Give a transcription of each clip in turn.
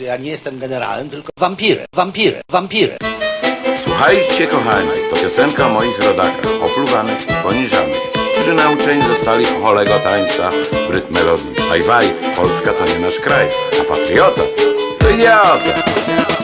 Ja nie jestem generałem, tylko wampirem, wampirem, wampirem. Słuchajcie kochani, to piosenka moich rodakach, opluwanych, poniżanych, którzy nauczeni zostali holego tańca w rytm melodii. Waj, Polska to nie nasz kraj, a patriota to idiota.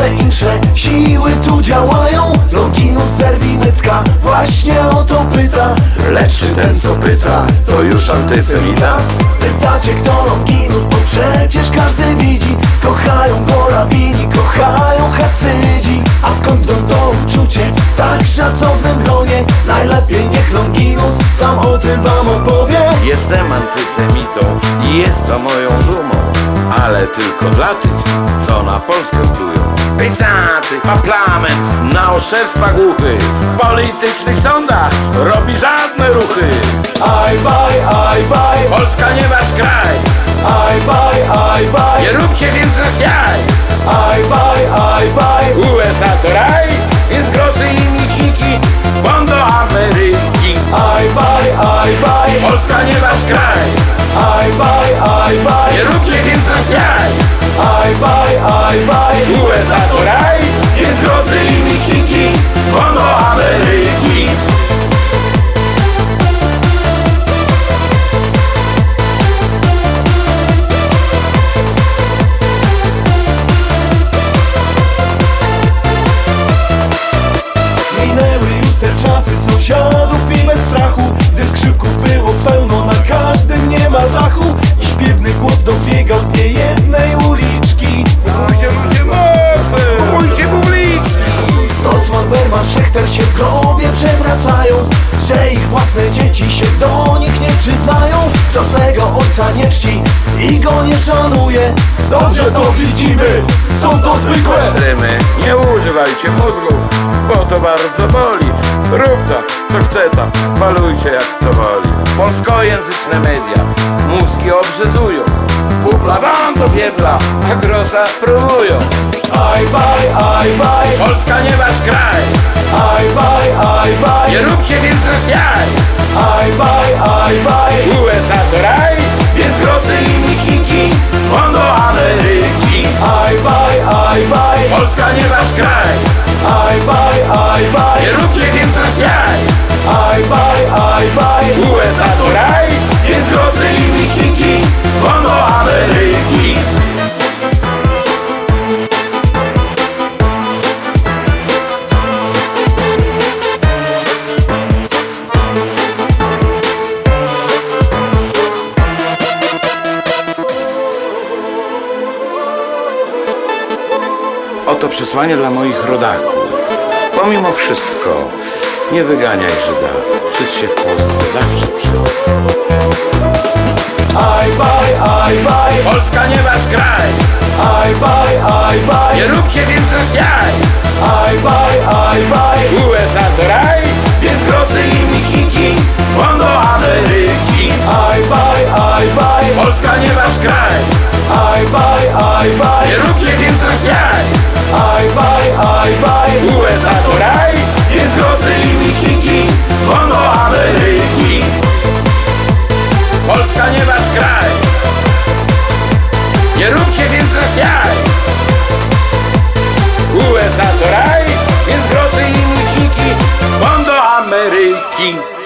Może insze siły tu działają? Longinus Serwinecka właśnie o to pyta Lecz czy ten co pyta, to już antysemita? Pytacie kto Longinus, bo przecież każdy widzi Kochają go rabini, kochają hasydzi A skąd on to uczucie w tak szacownym gronie? Najlepiej niech Longinus sam o tym wam opowie Jestem antysemitą i jest to moją dumą, ale tylko dla tych, co na Polskę plują. Pisaty, parlament, na oszczerstwa głuchy, w politycznych sądach robi żadne ruchy. Aj baj, aj baj, Polska nie wasz kraj, aj baj, aj baj, nie róbcie więc nas jaj. aj baj, aj baj, USA to raj, Polska nie wasz kraj, aj baj, aj baj, nie róbcie więc nas jaj. aj baj, aj baj, USA to raj, Stocman, Berman, Szechter się w grobie przewracają Że ich własne dzieci się do nich nie przyznają. Kto swego ojca nie czci i go nie szanuje. Dobrze to widzimy, są to zwykłe. Rymy, nie używajcie mózgów, bo to bardzo boli. Rób to, co chce ta, balujcie jak to woli. Polskojęzyczne media, mózgi obrzezują. Bubla wam do pierdla, a grosza próbują. Aj baj, aj baj, Polska nie wasz kraj, aj baj, aj baj nie róbcie więc nas jaj. Aj baj, aj baj, USA to raj, więc grosy i michniki won do Ameryki. aj baj, aj baj, Polska nie wasz kraj, aj baj, aj baj, nie róbcie więc. Aj baj, aj baj USA to raj, więc grosy i michniki won do Ameryki. Oto przesłanie dla moich rodaków. Pomimo wszystko, nie wyganiaj Żyda. Żyd się w Polsce zawsze przyda. Aj baj, aj baj, Polska nie wasz kraj, aj baj, aj baj, nie róbcie więc nas jaj. aj baj, aj baj. USA to raj, więc grosy i michniki won do Ameryki. Aj baj, aj baj, Polska nie wasz kraj, aj baj, aj baj. Nie róbcie więc nas jaj. Aj baj, aj baj, USA to raj, róbcie więc nas jaj. USA to raj, więc grosy i michniki won do Ameryki.